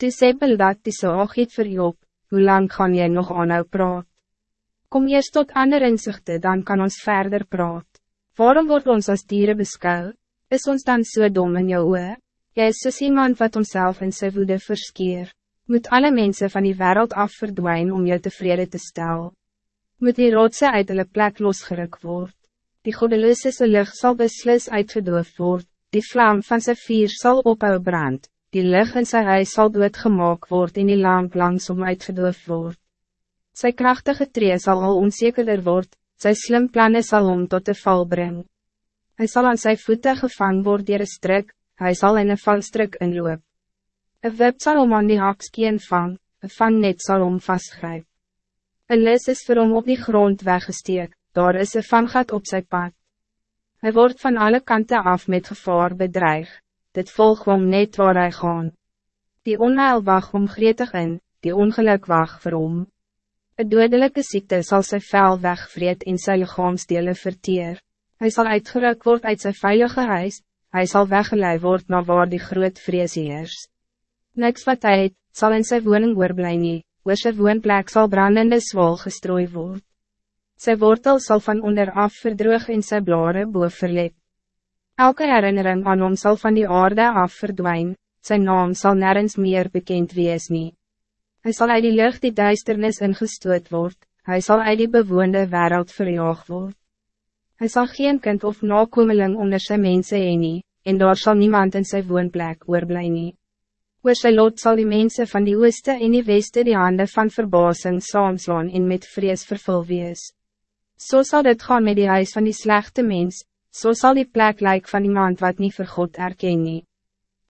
Toe sê Bildad die Saagiet vir Job, hoe lang gaan jy nog aanhou praat? Kom eerst tot ander inzichten, dan kan ons verder praat. Waarom wordt ons als dieren beschouwd? Is ons dan so dom in jou oor? Jy is soos iemand wat homself in sy woede verskeer. Moet alle mensen van die wereld af verdwijnen om jou tevreden te stellen. Moet die rotse uit hulle plek losgeruk word. Die godeloose se lucht sal beslis uitgedoof word. Die vlam van zijn vier zal ophou brand. Die lucht in sy huis sal doodgemaak word en die lamp langsom uitgedoof word. Sy krachtige tree sal al onzekerder word, sy slim plannen sal om tot de val brengen. Hij zal aan zijn voeten gevangen worden door een strik, hij zal in een valstrik inloop. Een web zal om aan die hakskeen vang, een vangnet zal om vastgrijp. Een les is voor om op die grond weggesteek, daar is een vangat op zijn pad. Hij wordt van alle kanten af met gevaar bedreig, dit volg om net waar hij gaan. Die onheil wacht om gretig in, die ongeluk wacht vir hom. Een dodelijke ziekte zal zijn vel wegvreet in zijn lichaamsdelen verteer. Hij zal uitgeruk worden uit zijn veilige huis, hij zal weggeleid worden naar waar die groot vrees heers. Niks wat hij het, zal in zijn woning oorblij nie, oor sy woonplek sal brandende zwol gestrooi word. Sy wortel zal van onderaf verdroog in sy blare boven verlep. Elke herinnering aan hom zal van die aarde af verdwijnen, zijn naam zal nergens meer bekend wees nie. Hij zal uit die lucht die duisternis ingestoot word, hij zal uit die bewoonde wereld verjaagd worden. Hij zal geen kind of nakomeling onder zijn mensen heen nie, en daar zal niemand in zijn woonplek oorblij nie. Oor sy lot sal die mensen van die ooste en die weste die hande van verbazing saamslaan en met vrees vervul wees. So zal dit gaan met die huis van die slechte mens, so zal die plek lyk van iemand wat niet vir God erken nie.